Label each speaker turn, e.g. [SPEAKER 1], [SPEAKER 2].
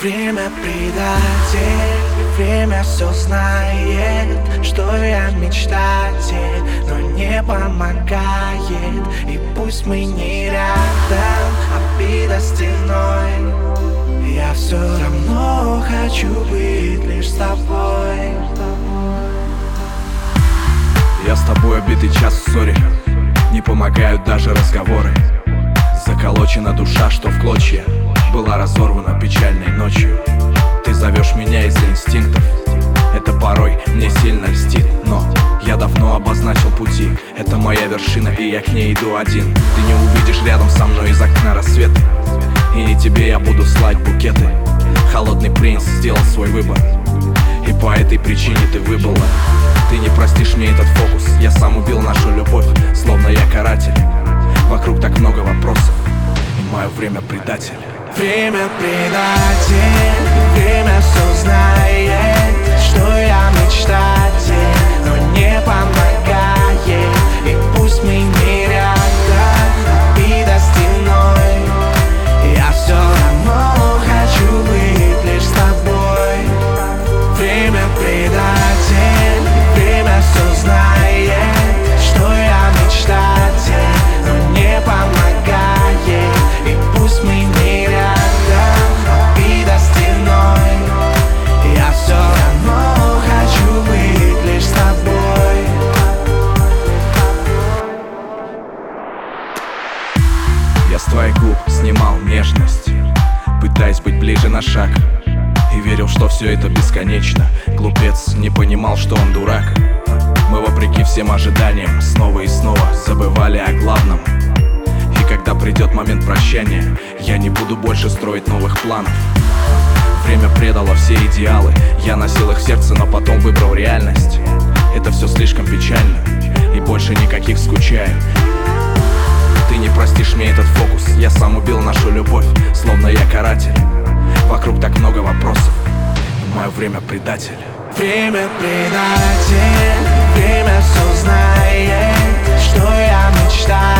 [SPEAKER 1] Время предатель, время все знает Что я мечтатель, но не помогает И пусть мы не рядом, обида стеной. Я все равно хочу быть лишь с тобой.
[SPEAKER 2] Я с тобой обитый час в ссоре Не помогают даже разговоры. Заколочена душа, что в клочья была разорвана печальной ночью. Ты зовешь меня из-за инстинктов. Это порой мне сильно льстит Но я давно обозначил пути. Это моя вершина и я к ней иду один. Ты не увидишь рядом со мной из окна рассветы И не тебе я буду слать букеты. Холодный принц сделал свой выбор. И по этой причине ты выбыла Ты не простишь мне этот фокус предатель.
[SPEAKER 1] Время предатель, время все знает Что я мечтатель,
[SPEAKER 2] снимал нежность. Пытаясь быть ближе на шаг. И верил, что все это бесконечно. Глупец не понимал, что он дурак. Мы вопреки всем ожиданиям Снова и снова забывали о главном. И когда придет момент прощания Я не буду больше строить новых планов. Время предало все идеалы. Я носил их в сердце, но потом выбрал реальность. Это все слишком печально. И больше никаких скучаю простишь мне этот фокус Я сам убил нашу любовь, словно я каратель. Вокруг так много вопросов, мое время предатель.
[SPEAKER 1] Время предатель, время все знает, что я мечтаю.